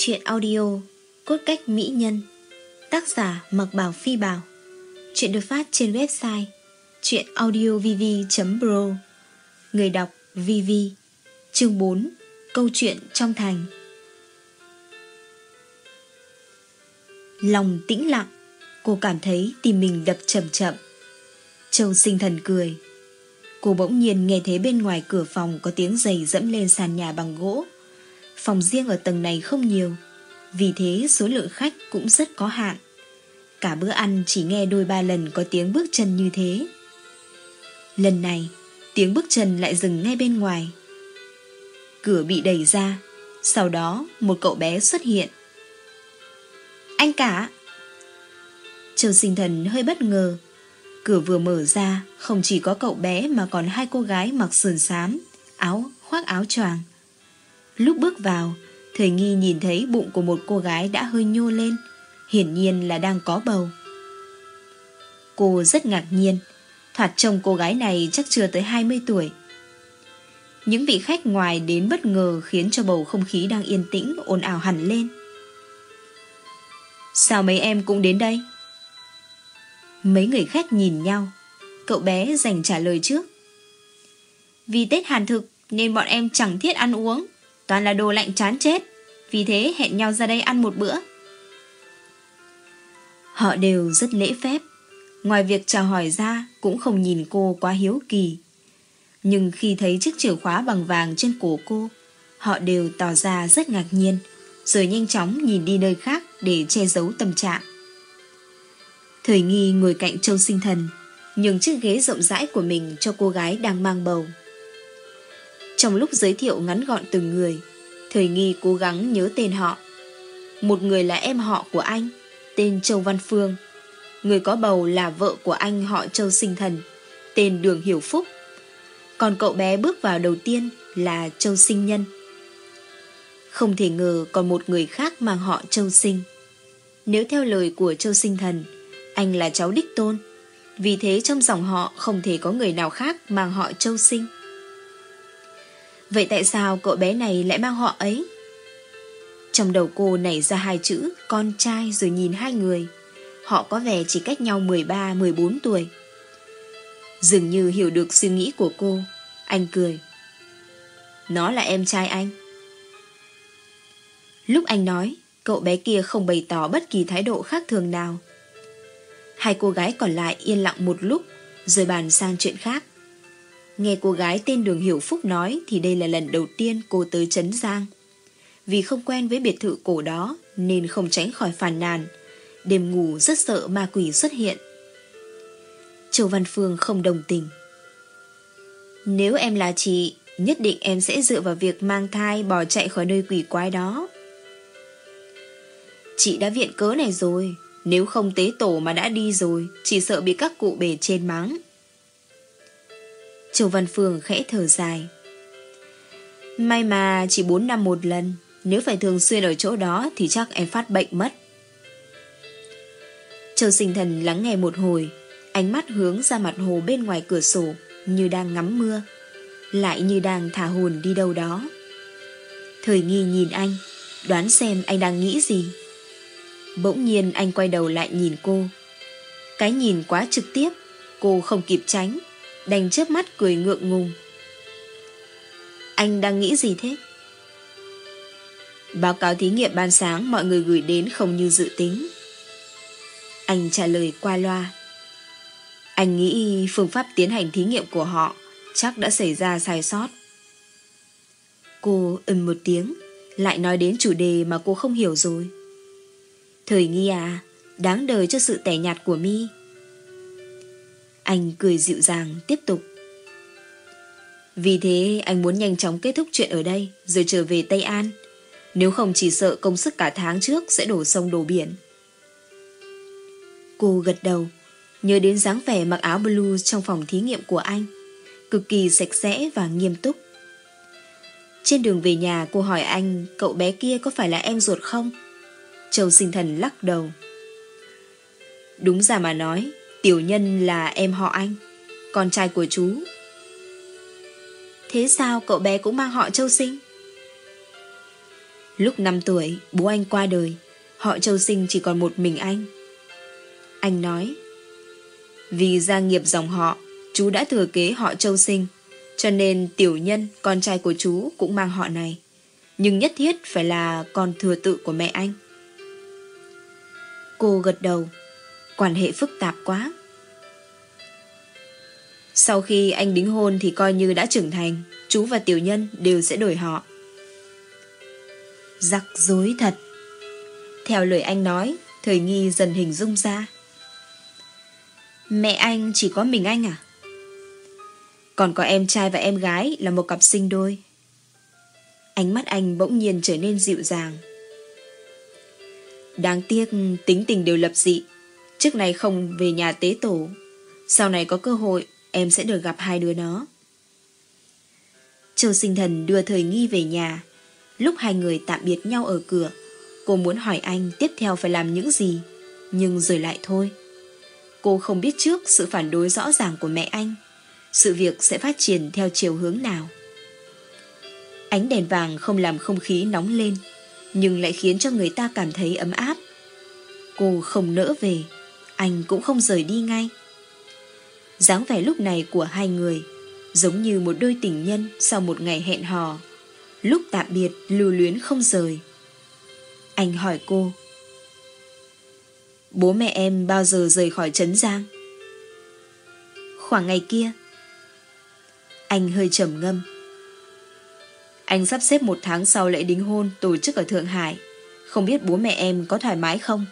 truyện chuyện audio Cốt cách mỹ nhân. Tác giả Mặc Bảo Phi Bảo. Chuyện được phát trên website Chuyện audiovv.pro Người đọc VV Chương 4 Câu chuyện trong thành. Lòng tĩnh lặng, Cô cảm thấy tim mình đập chậm chậm. Châu sinh thần cười. Cô bỗng nhiên nghe thấy bên ngoài cửa phòng Có tiếng giày dẫm lên sàn nhà bằng gỗ. Phòng riêng ở tầng này không nhiều. Vì thế, số lượng khách cũng rất có hạn. Cả bữa ăn chỉ nghe đôi ba lần có tiếng bước chân như thế. Lần này, Tiếng bước chân lại dừng ngay bên ngoài. Cửa bị đẩy ra. Sau đó, một cậu bé xuất hiện. Anh cả! Châu sinh thần hơi bất ngờ. Cửa vừa mở ra, Không chỉ có cậu bé mà còn hai cô gái mặc sườn xám, Áo, khoác áo choàng. Lúc bước vào Thời nghi nhìn thấy bụng của một cô gái đã hơi nhô lên, Hiển nhiên là đang có bầu. Cô rất ngạc nhiên, Thoạt trông cô gái này chắc chưa tới 20 tuổi. Những vị khách ngoài đến bất ngờ Khiến cho bầu không khí đang yên tĩnh, ồn ào hẳn lên. Sao mấy em cũng đến đây? Mấy người khách nhìn nhau, Cậu bé dành trả lời trước. Vì Tết Hàn thực Nên bọn em chẳng thiết ăn uống. Toàn là đồ lạnh chán chết. Vì thế, hẹn nhau ra đây ăn một bữa. Họ đều rất lễ phép. Ngoài việc chào hỏi ra, Cũng không nhìn cô quá hiếu kỳ. Nhưng khi thấy chiếc chìa khóa bằng vàng trên cổ cô, Họ đều tỏ ra rất ngạc nhiên, Rồi nhanh chóng nhìn đi nơi khác Để che giấu tâm trạng. Thời nghi ngồi cạnh châu sinh thần, Nhường chiếc ghế rộng rãi của mình Cho cô gái đang mang bầu trong lúc giới thiệu ngắn gọn từng người, Thời nghi cố gắng nhớ tên họ. Một người là em họ của anh, tên Châu Văn Phương. Người có bầu là vợ của anh họ Châu Sinh Thần, tên Đường Hiểu Phúc. Còn cậu bé bước vào đầu tiên là Châu Sinh Nhân. Không thể ngờ còn một người khác mang họ Châu Sinh. Nếu theo lời của Châu Sinh Thần, anh là cháu đích tôn. Vì thế trong dòng họ không thể có người nào khác mang họ Châu Sinh. Vậy tại sao cậu bé này lại mang họ ấy? Trong đầu cô nảy ra hai chữ con trai rồi nhìn hai người. Họ có vẻ chỉ cách nhau 13-14 tuổi. Dường như hiểu được suy nghĩ của cô, anh cười. Nó là em trai anh. Lúc anh nói, cậu bé kia không bày tỏ bất kỳ thái độ khác thường nào. Hai cô gái còn lại yên lặng một lúc, rồi bàn sang chuyện khác. Nghe cô gái tên Đường Hiểu Phúc nói thì đây là lần đầu tiên cô tới Trấn Giang. Vì không quen với biệt thự cổ đó nên không tránh khỏi phàn nàn. Đêm ngủ rất sợ ma quỷ xuất hiện. Châu Văn Phương không đồng tình. Nếu em là chị, nhất định em sẽ dựa vào việc mang thai bỏ chạy khỏi nơi quỷ quái đó. Chị đã viện cớ này rồi, nếu không tế tổ mà đã đi rồi, chỉ sợ bị các cụ bề trên mắng. Châu Văn Phương khẽ thở dài. May mà chỉ 4 năm một lần, nếu phải thường xuyên ở chỗ đó thì chắc em phát bệnh mất. Châu sinh thần lắng nghe một hồi, ánh mắt hướng ra mặt hồ bên ngoài cửa sổ như đang ngắm mưa, lại như đang thả hồn đi đâu đó. Thời nghi nhìn anh, đoán xem anh đang nghĩ gì. Bỗng nhiên anh quay đầu lại nhìn cô. Cái nhìn quá trực tiếp, cô không kịp tránh, đành chớp mắt cười ngượng ngùng. Anh đang nghĩ gì thế? Báo cáo thí nghiệm ban sáng mọi người gửi đến không như dự tính. Anh trả lời qua loa. Anh nghĩ phương pháp tiến hành thí nghiệm của họ chắc đã xảy ra sai sót. Cô ừm một tiếng, lại nói đến chủ đề mà cô không hiểu rồi. Thời nghi à, đáng đời cho sự tẻ nhạt của mi. Anh cười dịu dàng tiếp tục. Vì thế anh muốn nhanh chóng kết thúc chuyện ở đây rồi trở về Tây An. Nếu không chỉ sợ công sức cả tháng trước sẽ đổ sông đổ biển. Cô gật đầu, nhớ đến dáng vẻ mặc áo blue trong phòng thí nghiệm của anh. Cực kỳ sạch sẽ và nghiêm túc. Trên đường về nhà cô hỏi anh cậu bé kia có phải là em ruột không? Châu sinh thần lắc đầu. Đúng ra mà nói, Tiểu nhân là em họ anh Con trai của chú Thế sao cậu bé cũng mang họ châu sinh Lúc 5 tuổi, bố anh qua đời, họ Châu Sinh chỉ còn một mình anh. Anh nói, vì gia nghiệp dòng họ, chú đã thừa kế họ Châu Sinh, cho nên tiểu nhân, con trai của chú cũng mang họ này. Nhưng nhất thiết phải là con thừa tự của mẹ anh. Cô gật đầu, quan hệ phức tạp quá. Sau khi anh đính hôn thì coi như đã trưởng thành, chú và tiểu nhân đều sẽ đổi họ. giặc dối thật. Theo lời anh nói, thời nghi dần hình dung ra. Mẹ anh chỉ có mình anh à? Còn có em trai và em gái là một cặp sinh đôi. Ánh mắt anh bỗng nhiên trở nên dịu dàng. Đáng tiếc tính tình đều lập dị. Trước này không về nhà tế tổ. Sau này có cơ hội em sẽ được gặp hai đứa nó. Châu sinh thần đưa thời nghi về nhà. Lúc hai người tạm biệt nhau ở cửa, cô muốn hỏi anh tiếp theo phải làm những gì, nhưng rồi lại thôi. Cô không biết trước sự phản đối rõ ràng của mẹ anh, sự việc sẽ phát triển theo chiều hướng nào. Ánh đèn vàng không làm không khí nóng lên, nhưng lại khiến cho người ta cảm thấy ấm áp. Cô không nỡ về, anh cũng không rời đi ngay dáng vẻ lúc này của hai người giống như một đôi tình nhân sau một ngày hẹn hò. Lúc tạm biệt, lưu luyến không rời. Anh hỏi cô. Bố mẹ em bao giờ rời khỏi Trấn Giang? Khoảng ngày kia. Anh hơi trầm ngâm. Anh sắp xếp một tháng sau lễ đính hôn tổ chức ở Thượng Hải. Không biết bố mẹ em có thoải mái không?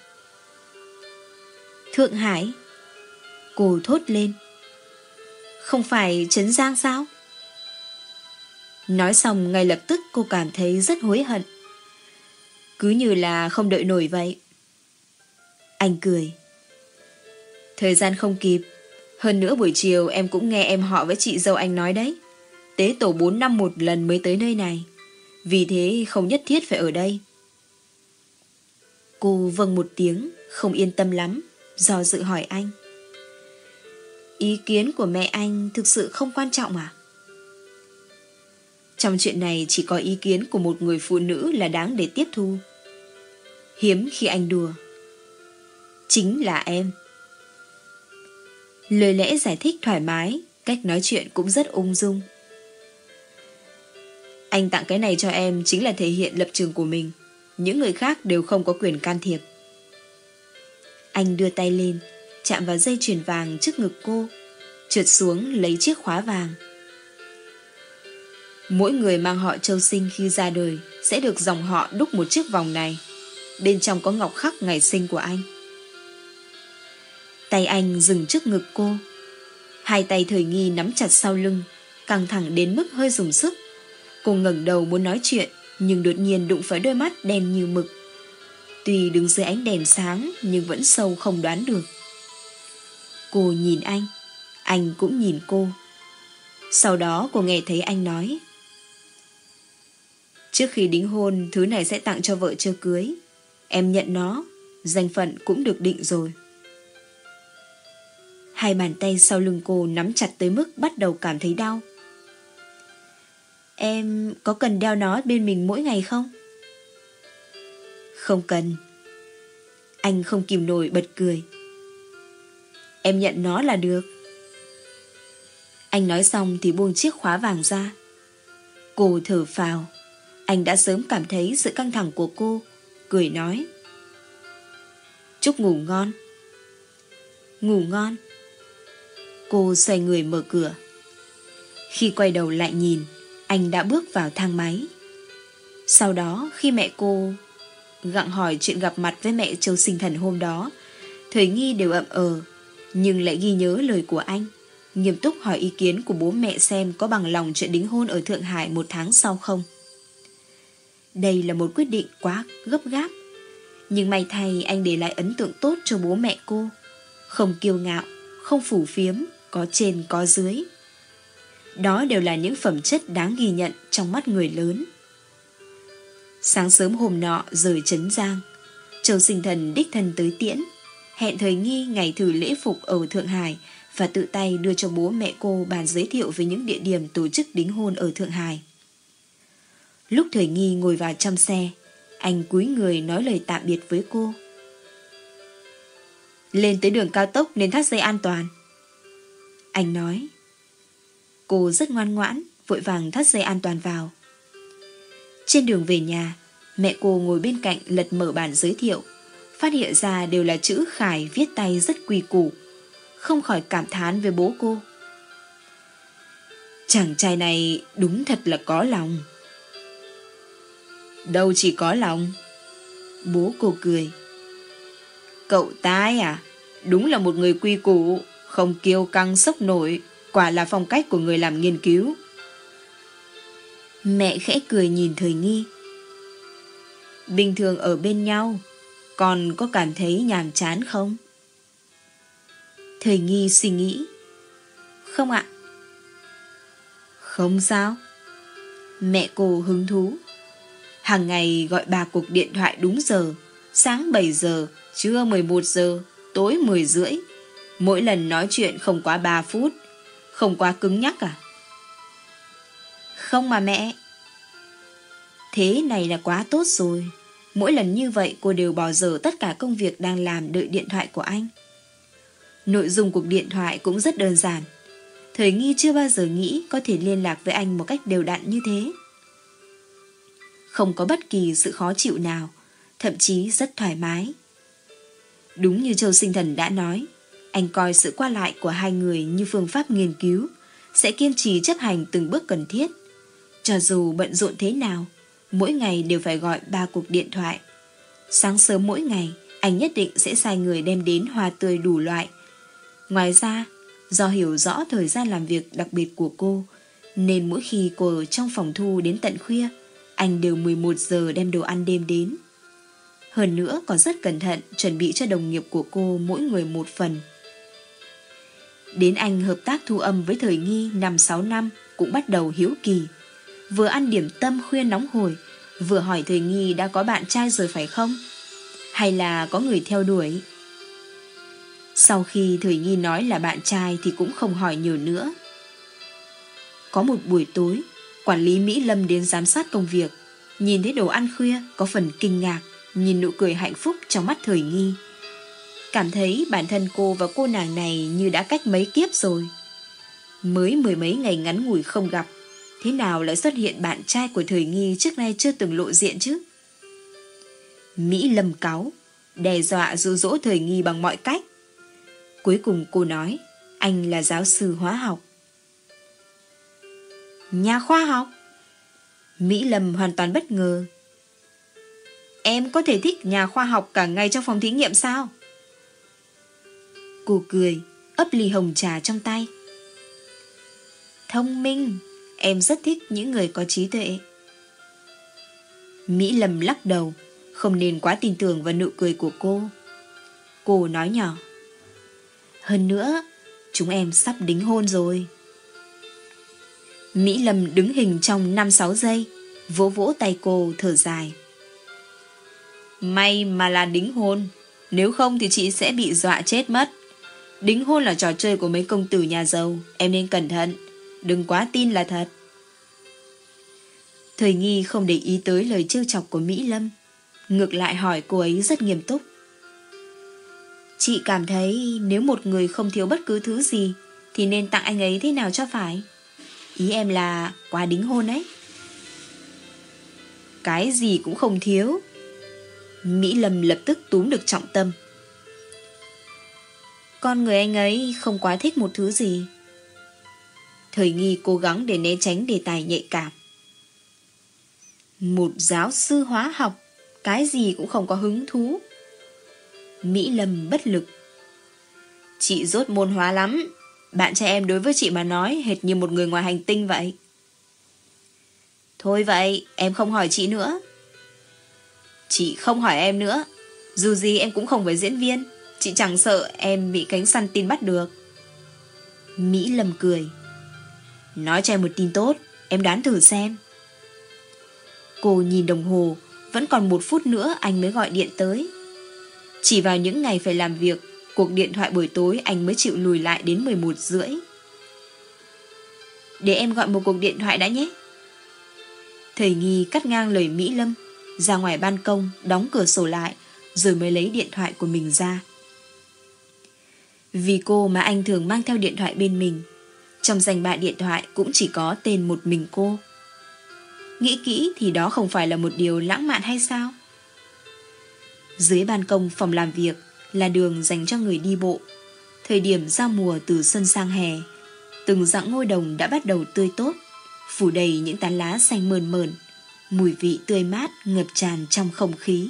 Thượng Hải? Cô thốt lên. Không phải Trấn Giang sao? Nói xong ngay lập tức cô cảm thấy rất hối hận. Cứ như là không đợi nổi vậy. Anh cười. Thời gian không kịp. Hơn nữa buổi chiều em cũng nghe em họ với chị dâu anh nói đấy. Tế tổ 4 năm một lần mới tới nơi này. Vì thế không nhất thiết phải ở đây. Cô vâng một tiếng, không yên tâm lắm, do dự hỏi anh. Ý kiến của mẹ anh thực sự không quan trọng à? Trong chuyện này chỉ có ý kiến của một người phụ nữ là đáng để tiếp thu. Hiếm khi anh đùa. Chính là em. Lời lẽ giải thích thoải mái, cách nói chuyện cũng rất ung dung. Anh tặng cái này cho em chính là thể hiện lập trường của mình. Những người khác đều không có quyền can thiệp. Anh đưa tay lên, chạm vào dây chuyền vàng trước ngực cô, trượt xuống lấy chiếc khóa vàng. Mỗi người mang họ châu sinh khi ra đời sẽ được dòng họ đúc một chiếc vòng này. Bên trong có ngọc khắc ngày sinh của anh. Tay anh dừng trước ngực cô. Hai tay thời nghi nắm chặt sau lưng, căng thẳng đến mức hơi dùng sức. Cô ngẩng đầu muốn nói chuyện, nhưng đột nhiên đụng phải đôi mắt đen như mực. Tuy đứng dưới ánh đèn sáng nhưng vẫn sâu không đoán được. Cô nhìn anh, anh cũng nhìn cô. Sau đó cô nghe thấy anh nói. Trước khi đính hôn, thứ này sẽ tặng cho vợ chưa cưới. Em nhận nó, danh phận cũng được định rồi. Hai bàn tay sau lưng cô nắm chặt tới mức bắt đầu cảm thấy đau. Em có cần đeo nó bên mình mỗi ngày không? Không cần. Anh không kìm nổi bật cười. Em nhận nó là được. Anh nói xong thì buông chiếc khóa vàng ra. Cô thở phào. Anh đã sớm cảm thấy sự căng thẳng của cô, cười nói. Chúc ngủ ngon. Ngủ ngon. Cô xoay người mở cửa. Khi quay đầu lại nhìn, anh đã bước vào thang máy. Sau đó khi mẹ cô gặng hỏi chuyện gặp mặt với mẹ Châu Sinh Thần hôm đó, Thời nghi đều ậm ờ, nhưng lại ghi nhớ lời của anh. Nghiêm túc hỏi ý kiến của bố mẹ xem có bằng lòng chuyện đính hôn ở Thượng Hải một tháng sau không. Đây là một quyết định quá gấp gáp. Nhưng may thay anh để lại ấn tượng tốt cho bố mẹ cô. Không kiêu ngạo, không phủ phiếm, có trên có dưới. Đó đều là những phẩm chất đáng ghi nhận trong mắt người lớn. Sáng sớm hôm nọ rời Trấn Giang, Châu sinh thần đích thân tới tiễn, hẹn thời nghi ngày thử lễ phục ở Thượng Hải và tự tay đưa cho bố mẹ cô bàn giới thiệu về những địa điểm tổ chức đính hôn ở Thượng Hải. Lúc thời nghi ngồi vào trong xe, Anh cúi người nói lời tạm biệt với cô. Lên tới đường cao tốc nên thắt dây an toàn. Anh nói. Cô rất ngoan ngoãn, vội vàng thắt dây an toàn vào. Trên đường về nhà, mẹ cô ngồi bên cạnh lật mở bản giới thiệu, phát hiện ra đều là chữ Khải viết tay rất quy củ, không khỏi cảm thán với bố cô. Chàng trai này đúng thật là có lòng. Đâu chỉ có lòng. Bố cô cười. Cậu tái à? Đúng là một người quy củ, không kiêu căng sốc nổi, quả là phong cách của người làm nghiên cứu. Mẹ khẽ cười nhìn thời nghi. Bình thường ở bên nhau, còn có cảm thấy nhàm chán không? Thời nghi suy nghĩ. Không ạ. Không sao. Mẹ cô hứng thú. Hàng ngày gọi bà cuộc điện thoại đúng giờ, sáng 7 giờ, trưa 11 giờ, tối 10 rưỡi. Mỗi lần nói chuyện không quá 3 phút, không quá cứng nhắc à? Không mà mẹ. Thế này là quá tốt rồi. Mỗi lần như vậy cô đều bỏ dở tất cả công việc đang làm đợi điện thoại của anh. Nội dung cuộc điện thoại cũng rất đơn giản. Thời nghi chưa bao giờ nghĩ có thể liên lạc với anh một cách đều đặn như thế. Không có bất kỳ sự khó chịu nào, thậm chí rất thoải mái. Đúng như Châu Sinh Thần đã nói, anh coi sự qua lại của hai người như phương pháp nghiên cứu, sẽ kiên trì chấp hành từng bước cần thiết. Cho dù bận rộn thế nào, mỗi ngày đều phải gọi ba cuộc điện thoại. Sáng sớm mỗi ngày, anh nhất định sẽ sai người đem đến hoa tươi đủ loại. Ngoài ra, do hiểu rõ thời gian làm việc đặc biệt của cô, nên mỗi khi cô ở trong phòng thu đến tận khuya, anh đều 11 giờ đem đồ ăn đêm đến. Hơn nữa còn rất cẩn thận chuẩn bị cho đồng nghiệp của cô mỗi người một phần. Đến anh hợp tác thu âm với thời nghi 5-6 năm cũng bắt đầu hiếu kỳ. Vừa ăn điểm tâm khuya nóng hổi, vừa hỏi thời nghi đã có bạn trai rồi phải không? Hay là có người theo đuổi? Sau khi thời nghi nói là bạn trai thì cũng không hỏi nhiều nữa. Có một buổi tối, quản lý Mỹ Lâm đến giám sát công việc, nhìn thấy đồ ăn khuya có phần kinh ngạc, nhìn nụ cười hạnh phúc trong mắt thời nghi. Cảm thấy bản thân cô và cô nàng này như đã cách mấy kiếp rồi. Mới mười mấy ngày ngắn ngủi không gặp, thế nào lại xuất hiện bạn trai của thời nghi trước nay chưa từng lộ diện chứ? Mỹ lầm cáu, đe dọa dụ dỗ thời nghi bằng mọi cách. Cuối cùng cô nói, anh là giáo sư hóa học. Nhà khoa học? Mỹ Lâm hoàn toàn bất ngờ. Em có thể thích nhà khoa học cả ngày trong phòng thí nghiệm sao? Cô cười, ấp ly hồng trà trong tay. Thông minh, em rất thích những người có trí tuệ. Mỹ Lâm lắc đầu, không nên quá tin tưởng vào nụ cười của cô. Cô nói nhỏ. Hơn nữa, chúng em sắp đính hôn rồi. Mỹ Lâm đứng hình trong 5-6 giây, vỗ vỗ tay cô thở dài. May mà là đính hôn, nếu không thì chị sẽ bị dọa chết mất. Đính hôn là trò chơi của mấy công tử nhà giàu, em nên cẩn thận, đừng quá tin là thật. Thời nghi không để ý tới lời trêu chọc của Mỹ Lâm, ngược lại hỏi cô ấy rất nghiêm túc. Chị cảm thấy nếu một người không thiếu bất cứ thứ gì thì nên tặng anh ấy thế nào cho phải? Ý em là quá đính hôn ấy. Cái gì cũng không thiếu. Mỹ Lâm lập tức túm được trọng tâm. Con người anh ấy không quá thích một thứ gì. Thời nghi cố gắng để né tránh đề tài nhạy cảm. Một giáo sư hóa học, cái gì cũng không có hứng thú. Mỹ Lâm bất lực. Chị rốt môn hóa lắm, bạn trai em đối với chị mà nói hệt như một người ngoài hành tinh vậy. Thôi vậy, em không hỏi chị nữa. Chị không hỏi em nữa. Dù gì em cũng không phải diễn viên. Chị chẳng sợ em bị cánh săn tin bắt được. Mỹ Lâm cười. Nói cho em một tin tốt, em đoán thử xem. Cô nhìn đồng hồ, vẫn còn một phút nữa anh mới gọi điện tới. Chỉ vào những ngày phải làm việc Cuộc điện thoại buổi tối anh mới chịu lùi lại đến 11 rưỡi. Để em gọi một cuộc điện thoại đã nhé. Thầy Nghi cắt ngang lời Mỹ Lâm, ra ngoài ban công, đóng cửa sổ lại, rồi mới lấy điện thoại của mình ra. Vì cô mà anh thường mang theo điện thoại bên mình. Trong danh bạ điện thoại cũng chỉ có tên một mình cô. Nghĩ kỹ thì đó không phải là một điều lãng mạn hay sao? Dưới ban công phòng làm việc là đường dành cho người đi bộ. Thời điểm giao mùa từ xuân sang hè, từng dặng ngôi đồng đã bắt đầu tươi tốt, phủ đầy những tán lá xanh mờn mờn, mùi vị tươi mát ngập tràn trong không khí.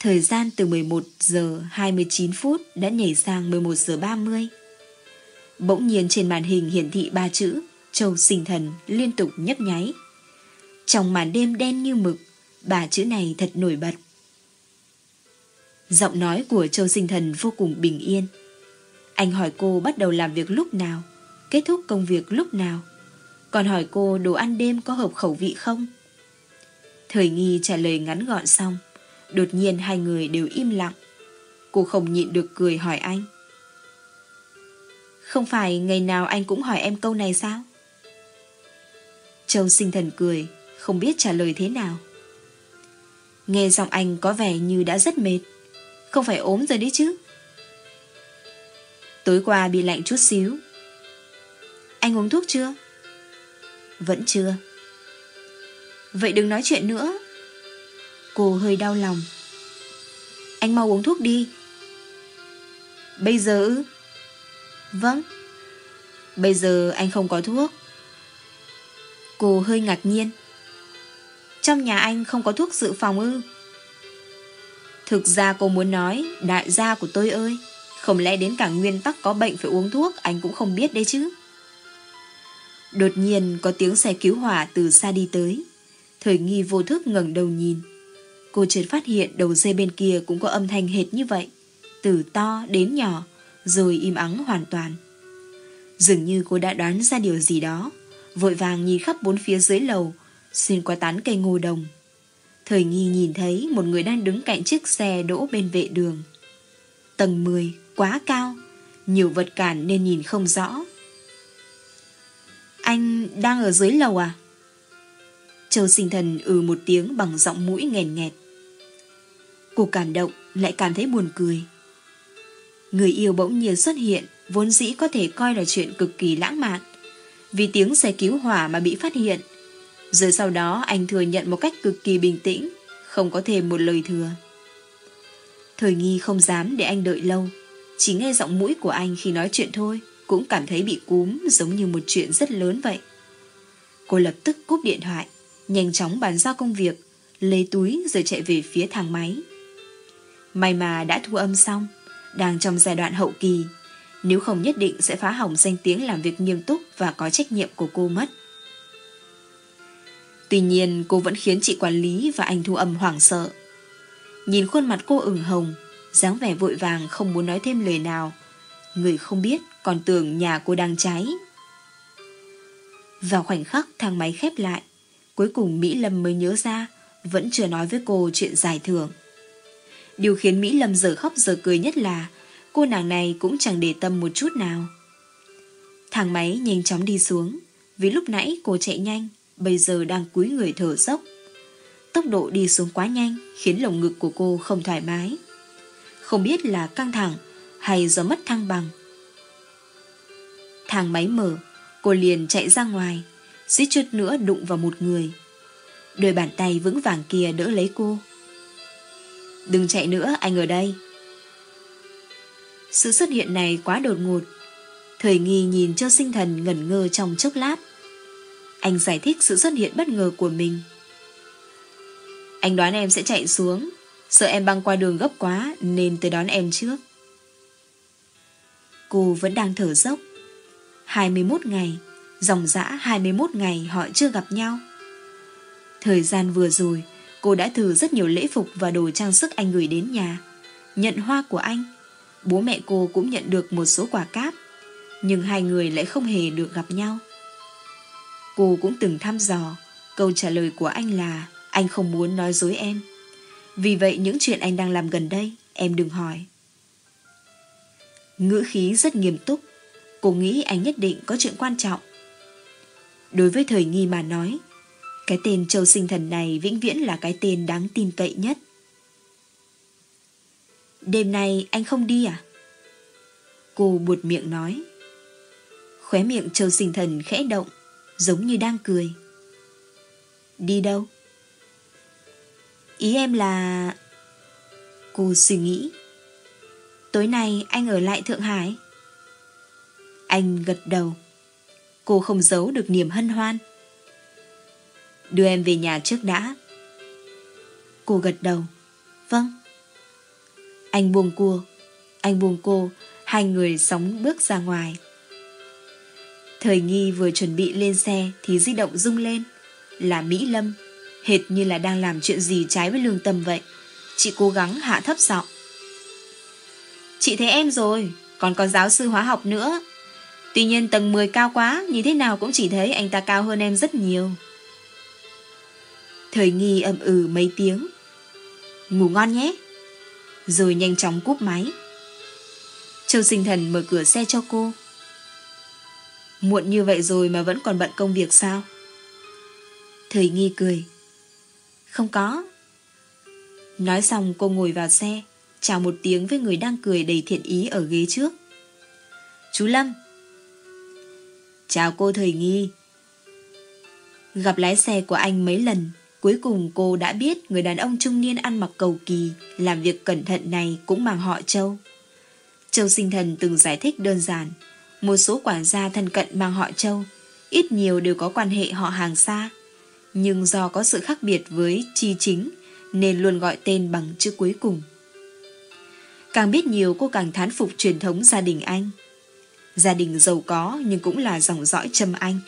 Thời gian từ 11 giờ 29 phút đã nhảy sang 11 giờ 30. Bỗng nhiên trên màn hình hiển thị ba chữ Châu sinh thần liên tục nhấp nháy. Trong màn đêm đen như mực, ba chữ này thật nổi bật. Giọng nói của Châu sinh thần vô cùng bình yên. Anh hỏi cô bắt đầu làm việc lúc nào, kết thúc công việc lúc nào. Còn hỏi cô đồ ăn đêm có hợp khẩu vị không? Thời nghi trả lời ngắn gọn xong. Đột nhiên hai người đều im lặng. Cô không nhịn được cười hỏi anh. Không phải ngày nào anh cũng hỏi em câu này sao? Châu sinh thần cười, không biết trả lời thế nào. Nghe giọng anh có vẻ như đã rất mệt. Không phải ốm rồi đấy chứ. Tối qua bị lạnh chút xíu. Anh uống thuốc chưa? Vẫn chưa. Vậy đừng nói chuyện nữa. Cô hơi đau lòng. Anh mau uống thuốc đi. Bây giờ ư? Vâng. Bây giờ anh không có thuốc. Cô hơi ngạc nhiên. Trong nhà anh không có thuốc dự phòng ư? Thực ra cô muốn nói, đại gia của tôi ơi, không lẽ đến cả nguyên tắc có bệnh phải uống thuốc anh cũng không biết đấy chứ? Đột nhiên có tiếng xe cứu hỏa từ xa đi tới. Thời nghi vô thức ngẩng đầu nhìn. Cô chợt phát hiện đầu dây bên kia cũng có âm thanh hệt như vậy. Từ to đến nhỏ, rồi im ắng hoàn toàn. Dường như cô đã đoán ra điều gì đó, vội vàng nhìn khắp bốn phía dưới lầu, xuyên qua tán cây ngô đồng. Thời nghi nhìn thấy một người đang đứng cạnh chiếc xe đỗ bên vệ đường. Tầng 10, quá cao, nhiều vật cản nên nhìn không rõ. Anh đang ở dưới lầu à? Châu sinh thần ừ một tiếng bằng giọng mũi nghèn nghẹt. Cô cảm động lại cảm thấy buồn cười. Người yêu bỗng nhiên xuất hiện vốn dĩ có thể coi là chuyện cực kỳ lãng mạn. Vì tiếng xe cứu hỏa mà bị phát hiện. Rồi sau đó anh thừa nhận một cách cực kỳ bình tĩnh, không có thêm một lời thừa. Thời nghi không dám để anh đợi lâu, chỉ nghe giọng mũi của anh khi nói chuyện thôi, cũng cảm thấy bị cúm giống như một chuyện rất lớn vậy. Cô lập tức cúp điện thoại, nhanh chóng bàn giao công việc, lấy túi rồi chạy về phía thang máy. May mà đã thu âm xong, đang trong giai đoạn hậu kỳ, nếu không nhất định sẽ phá hỏng danh tiếng làm việc nghiêm túc và có trách nhiệm của cô mất. Tuy nhiên cô vẫn khiến chị quản lý và anh thu âm hoảng sợ. Nhìn khuôn mặt cô ửng hồng, dáng vẻ vội vàng không muốn nói thêm lời nào. Người không biết còn tưởng nhà cô đang cháy. Vào khoảnh khắc thang máy khép lại, cuối cùng Mỹ Lâm mới nhớ ra vẫn chưa nói với cô chuyện giải thưởng. Điều khiến Mỹ Lâm giờ khóc giờ cười nhất là cô nàng này cũng chẳng để tâm một chút nào. Thang máy nhanh chóng đi xuống, vì lúc nãy cô chạy nhanh, bây giờ đang cúi người thở dốc. Tốc độ đi xuống quá nhanh khiến lồng ngực của cô không thoải mái. Không biết là căng thẳng hay do mất thăng bằng. Thang máy mở, cô liền chạy ra ngoài, suýt chút nữa đụng vào một người. Đôi bàn tay vững vàng kia đỡ lấy cô. Đừng chạy nữa, anh ở đây. Sự xuất hiện này quá đột ngột. Thời nghi nhìn cho sinh thần ngẩn ngơ trong chốc lát. Anh giải thích sự xuất hiện bất ngờ của mình. Anh đoán em sẽ chạy xuống, sợ em băng qua đường gấp quá nên tới đón em trước. Cô vẫn đang thở dốc. 21 ngày, dòng dã 21 ngày họ chưa gặp nhau. Thời gian vừa rồi, cô đã thử rất nhiều lễ phục và đồ trang sức anh gửi đến nhà. Nhận hoa của anh, bố mẹ cô cũng nhận được một số quà cáp, nhưng hai người lại không hề được gặp nhau. Cô cũng từng thăm dò, câu trả lời của anh là anh không muốn nói dối em. Vì vậy những chuyện anh đang làm gần đây, em đừng hỏi. Ngữ khí rất nghiêm túc, cô nghĩ anh nhất định có chuyện quan trọng. Đối với thời nghi mà nói, cái tên Châu Sinh Thần này vĩnh viễn là cái tên đáng tin cậy nhất. Đêm nay anh không đi à? Cô buột miệng nói. Khóe miệng Châu Sinh Thần khẽ động, giống như đang cười. Đi đâu? Ý em là... Cô suy nghĩ. Tối nay anh ở lại Thượng Hải. Anh gật đầu. Cô không giấu được niềm hân hoan. Đưa em về nhà trước đã. Cô gật đầu. Vâng. Anh buông cua, Anh buông cô. Hai người sóng bước ra ngoài. Thời nghi vừa chuẩn bị lên xe thì di động rung lên. Là Mỹ Lâm. Hệt như là đang làm chuyện gì trái với lương tâm vậy. Chị cố gắng hạ thấp giọng. Chị thấy em rồi, còn có giáo sư hóa học nữa. Tuy nhiên tầng 10 cao quá, như thế nào cũng chỉ thấy anh ta cao hơn em rất nhiều. Thời nghi ậm ừ mấy tiếng. Ngủ ngon nhé. Rồi nhanh chóng cúp máy. Châu sinh thần mở cửa xe cho cô. Muộn như vậy rồi mà vẫn còn bận công việc sao? Thời nghi cười. Không có. Nói xong cô ngồi vào xe, chào một tiếng với người đang cười đầy thiện ý ở ghế trước. Chú Lâm. Chào cô Thời Nghi. Gặp lái xe của anh mấy lần, cuối cùng cô đã biết người đàn ông trung niên ăn mặc cầu kỳ, làm việc cẩn thận này cũng mang họ Châu. Châu sinh thần từng giải thích đơn giản, một số quản gia thân cận mang họ Châu, ít nhiều đều có quan hệ họ hàng xa. Nhưng do có sự khác biệt với chi chính, nên luôn gọi tên bằng chữ cuối cùng. Càng biết nhiều cô càng thán phục truyền thống gia đình anh. Gia đình giàu có nhưng cũng là dòng dõi châm anh.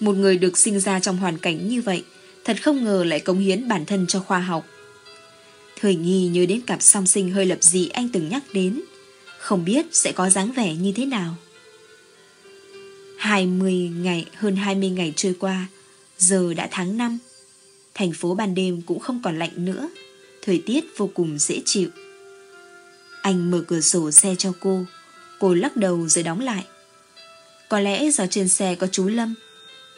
Một người được sinh ra trong hoàn cảnh như vậy, thật không ngờ lại cống hiến bản thân cho khoa học. Thời nghi nhớ đến cặp song sinh hơi lập dị anh từng nhắc đến, không biết sẽ có dáng vẻ như thế nào. 20 ngày, hơn 20 ngày trôi qua, giờ đã tháng 5. Thành phố ban đêm cũng không còn lạnh nữa, thời tiết vô cùng dễ chịu. Anh mở cửa sổ xe cho cô, cô lắc đầu rồi đóng lại. Có lẽ do trên xe có chú Lâm,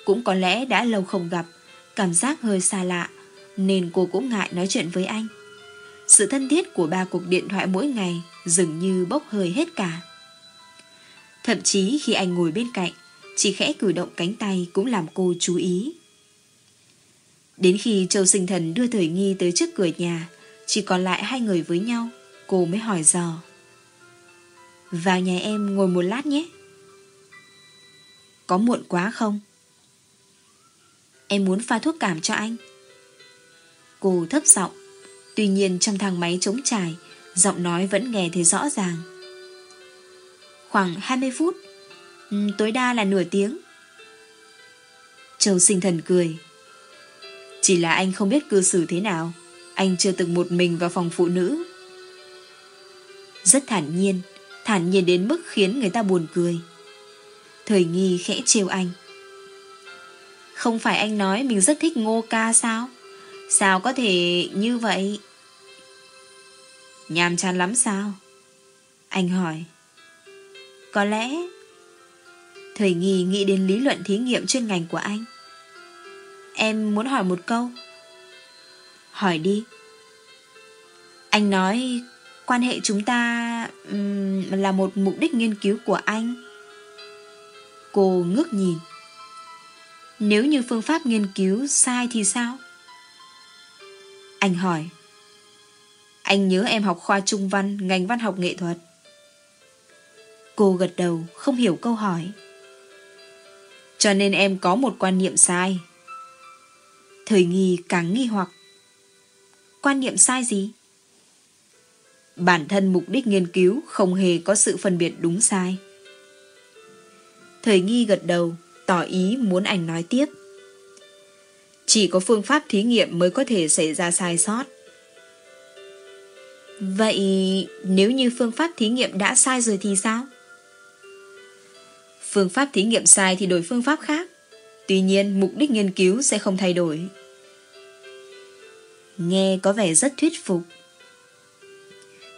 cũng có lẽ đã lâu không gặp, cảm giác hơi xa lạ, nên cô cũng ngại nói chuyện với anh. Sự thân thiết của ba cuộc điện thoại mỗi ngày dường như bốc hơi hết cả. Thậm chí khi anh ngồi bên cạnh, chỉ khẽ cử động cánh tay cũng làm cô chú ý. Đến khi Châu Sinh Thần đưa Thời Nghi tới trước cửa nhà, chỉ còn lại hai người với nhau, cô mới hỏi dò. Vào nhà em ngồi một lát nhé. Có muộn quá không? Em muốn pha thuốc cảm cho anh. Cô thấp giọng, tuy nhiên trong thang máy trống trải, giọng nói vẫn nghe thấy rõ ràng. Khoảng 20 phút, ừ, tối đa là nửa tiếng. Châu sinh thần cười. Chỉ là anh không biết cư xử thế nào Anh chưa từng một mình vào phòng phụ nữ Rất thản nhiên Thản nhiên đến mức khiến người ta buồn cười Thời nghi khẽ trêu anh không phải anh nói mình rất thích ngô ca sao? Sao có thể như vậy? Nhàm chán lắm sao? Anh hỏi. Có lẽ Thời nghi nghĩ đến lý luận thí nghiệm chuyên ngành của anh. Em muốn hỏi một câu. Hỏi đi. Anh nói Quan hệ chúng ta um, Là một mục đích nghiên cứu của anh. Cô ngước nhìn. Nếu như phương pháp nghiên cứu sai thì sao? Anh hỏi Anh nhớ em học khoa trung văn Ngành văn học nghệ thuật Cô gật đầu không hiểu câu hỏi Cho nên em có một quan niệm sai Thời nghi càng nghi hoặc. Quan niệm sai gì? Bản thân mục đích nghiên cứu không hề có sự phân biệt đúng sai. Thời nghi gật đầu, tỏ ý muốn anh nói tiếp. Chỉ có phương pháp thí nghiệm mới có thể xảy ra sai sót. Vậy nếu như phương pháp thí nghiệm đã sai rồi thì sao? Phương pháp thí nghiệm sai thì đổi phương pháp khác. Tuy nhiên, mục đích nghiên cứu sẽ không thay đổi. Nghe có vẻ rất thuyết phục.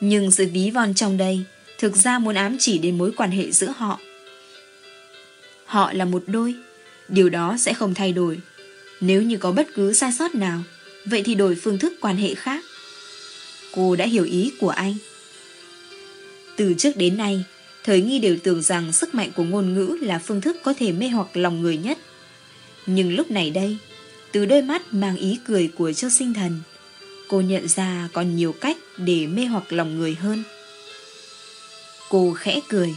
Nhưng sự ví von trong đây thực ra muốn ám chỉ đến mối quan hệ giữa họ. Họ là một đôi, Điều đó sẽ không thay đổi. Nếu như có bất cứ sai sót nào, vậy thì đổi phương thức quan hệ khác. Cô đã hiểu ý của anh. Từ trước đến nay, Thời nghi đều tưởng rằng sức mạnh của ngôn ngữ là phương thức có thể mê hoặc lòng người nhất. Nhưng lúc này đây, từ đôi mắt mang ý cười của Châu Sinh Thần, cô nhận ra còn nhiều cách để mê hoặc lòng người hơn. Cô khẽ cười.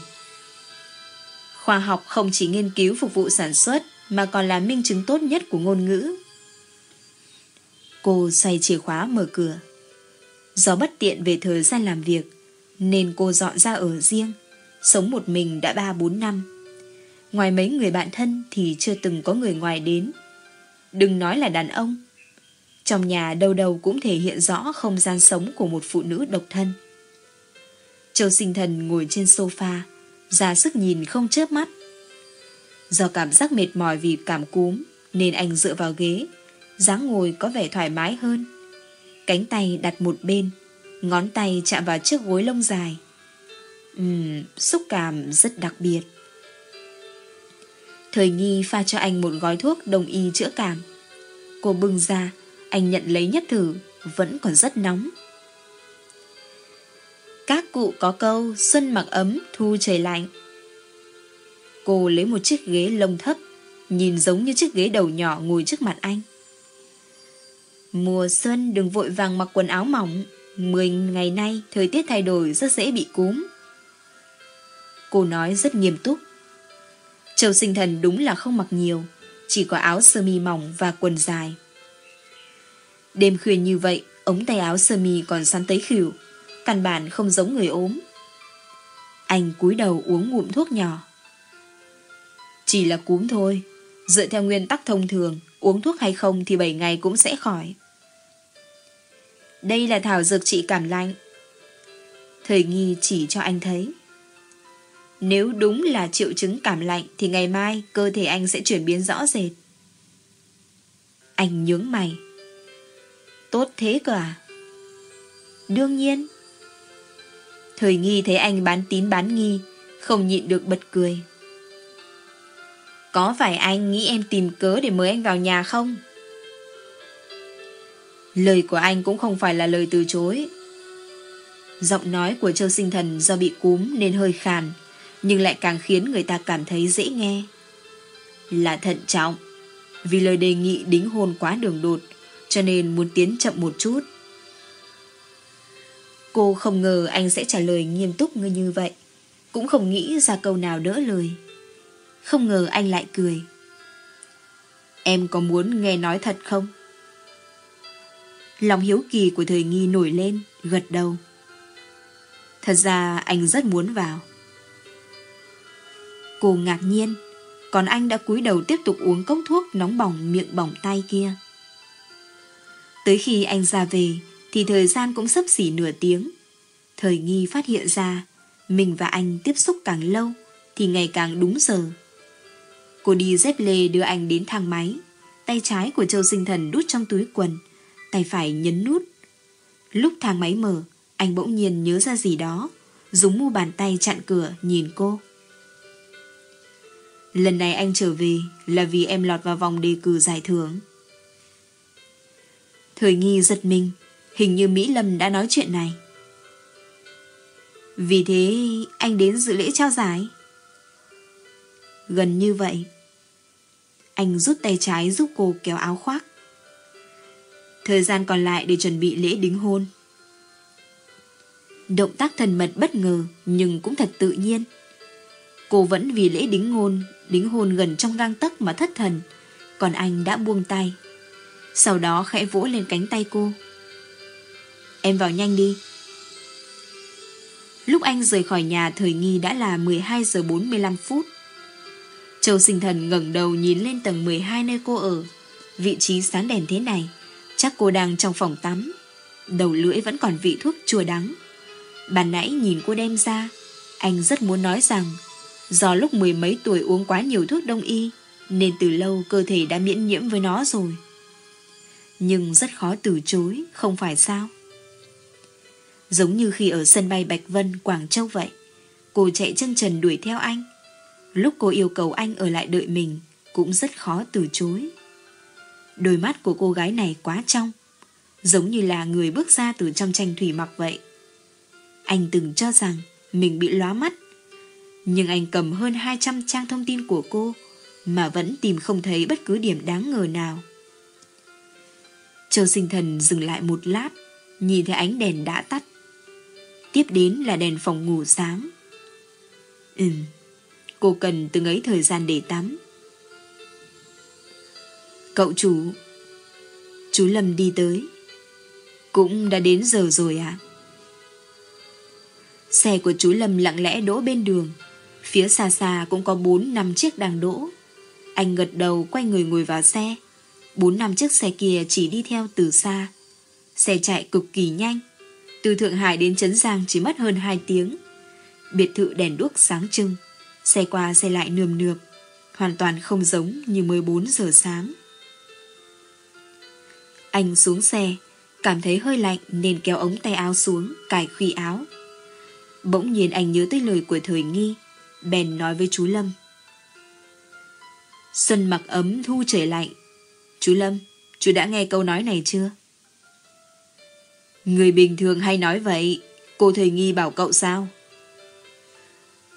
Khoa học không chỉ nghiên cứu phục vụ sản xuất mà còn là minh chứng tốt nhất của ngôn ngữ. Cô xoay chìa khóa mở cửa. Do bất tiện về thời gian làm việc, nên cô dọn ra ở riêng, sống một mình đã 3-4 năm. Ngoài mấy người bạn thân thì chưa từng có người ngoài đến. Đừng nói là đàn ông. Trong nhà đâu đâu cũng thể hiện rõ không gian sống của một phụ nữ độc thân. Châu sinh thần ngồi trên sofa, ra sức nhìn không chớp mắt. Do cảm giác mệt mỏi vì cảm cúm, nên anh dựa vào ghế, dáng ngồi có vẻ thoải mái hơn. Cánh tay đặt một bên, ngón tay chạm vào chiếc gối lông dài. Ừm, xúc cảm rất đặc biệt. Thời nghi pha cho anh một gói thuốc đồng y chữa cảm. Cô bưng ra, anh nhận lấy nhất thử, vẫn còn rất nóng. Các cụ có câu xuân mặc ấm, thu trời lạnh. Cô lấy một chiếc ghế lông thấp, nhìn giống như chiếc ghế đầu nhỏ ngồi trước mặt anh. Mùa xuân đừng vội vàng mặc quần áo mỏng, mười ngày nay thời tiết thay đổi rất dễ bị cúm. Cô nói rất nghiêm túc. Châu sinh thần đúng là không mặc nhiều, chỉ có áo sơ mi mỏng và quần dài. Đêm khuya như vậy, ống tay áo sơ mi còn săn tới khỉu, căn bản không giống người ốm. Anh cúi đầu uống ngụm thuốc nhỏ. Chỉ là cúm thôi, dựa theo nguyên tắc thông thường, uống thuốc hay không thì 7 ngày cũng sẽ khỏi. Đây là thảo dược trị cảm lạnh. Thời nghi chỉ cho anh thấy. Nếu đúng là triệu chứng cảm lạnh thì ngày mai cơ thể anh sẽ chuyển biến rõ rệt. Anh nhướng mày. Tốt thế cơ à? Đương nhiên. Thời nghi thấy anh bán tín bán nghi, không nhịn được bật cười. Có phải anh nghĩ em tìm cớ để mời anh vào nhà không? Lời của anh cũng không phải là lời từ chối. Giọng nói của Châu Sinh Thần do bị cúm nên hơi khàn, nhưng lại càng khiến người ta cảm thấy dễ nghe. Là thận trọng, vì lời đề nghị đính hôn quá đường đột, cho nên muốn tiến chậm một chút. Cô không ngờ anh sẽ trả lời nghiêm túc như vậy, cũng không nghĩ ra câu nào đỡ lời. Không ngờ anh lại cười. Em có muốn nghe nói thật không? Lòng hiếu kỳ của thời nghi nổi lên, gật đầu. Thật ra anh rất muốn vào. Cô ngạc nhiên, còn anh đã cúi đầu tiếp tục uống cốc thuốc nóng bỏng miệng bỏng tay kia. Tới khi anh ra về, thì thời gian cũng sắp xỉ nửa tiếng. Thời nghi phát hiện ra, mình và anh tiếp xúc càng lâu, thì ngày càng đúng giờ. Cô đi dép lê đưa anh đến thang máy, tay trái của Châu Sinh Thần đút trong túi quần, tay phải nhấn nút. Lúc thang máy mở, anh bỗng nhiên nhớ ra gì đó, dùng mu bàn tay chặn cửa nhìn cô. Lần này anh trở về là vì em lọt vào vòng đề cử giải thưởng. Thời nghi giật mình, hình như Mỹ Lâm đã nói chuyện này. Vì thế anh đến dự lễ trao giải. Gần như vậy. Anh rút tay trái giúp cô kéo áo khoác. Thời gian còn lại để chuẩn bị lễ đính hôn. Động tác thần mật bất ngờ nhưng cũng thật tự nhiên. Cô vẫn vì lễ đính hôn, đính hôn gần trong gang tấc mà thất thần, còn anh đã buông tay. Sau đó khẽ vỗ lên cánh tay cô. Em vào nhanh đi. Lúc anh rời khỏi nhà thời nghi đã là 12 giờ 45 phút. Châu sinh thần ngẩng đầu nhìn lên tầng 12 nơi cô ở. Vị trí sáng đèn thế này, chắc cô đang trong phòng tắm. Đầu lưỡi vẫn còn vị thuốc chua đắng. Bà nãy nhìn cô đem ra, anh rất muốn nói rằng do lúc mười mấy tuổi uống quá nhiều thuốc đông y nên từ lâu cơ thể đã miễn nhiễm với nó rồi. Nhưng rất khó từ chối, không phải sao? Giống như khi ở sân bay Bạch Vân, Quảng Châu vậy. Cô chạy chân trần đuổi theo anh. Lúc cô yêu cầu anh ở lại đợi mình, cũng rất khó từ chối. Đôi mắt của cô gái này quá trong, giống như là người bước ra từ trong tranh thủy mặc vậy. Anh từng cho rằng mình bị lóa mắt, nhưng anh cầm hơn 200 trang thông tin của cô mà vẫn tìm không thấy bất cứ điểm đáng ngờ nào. Châu sinh thần dừng lại một lát, nhìn thấy ánh đèn đã tắt. Tiếp đến là đèn phòng ngủ sáng. Ừm, cô cần từng ấy thời gian để tắm. Cậu chủ Chú Lâm đi tới. Cũng đã đến giờ rồi à Xe của chú Lâm lặng lẽ đỗ bên đường. Phía xa xa cũng có 4 năm chiếc đang đỗ. Anh gật đầu quay người ngồi vào xe. Bốn năm chiếc xe kia chỉ đi theo từ xa. Xe chạy cực kỳ nhanh. Từ Thượng Hải đến Trấn Giang chỉ mất hơn 2 tiếng Biệt thự đèn đuốc sáng trưng Xe qua xe lại nườm nượp Hoàn toàn không giống như 14 giờ sáng anh xuống xe, cảm thấy hơi lạnh nên kéo ống tay áo xuống, cài khuy áo. Bỗng nhiên anh nhớ tới lời của thời nghi, bèn nói với chú Lâm. Xuân mặc ấm thu trời lạnh. Chú Lâm, chú đã nghe câu nói này chưa? Người bình thường hay nói vậy, cô thầy nghi bảo cậu sao?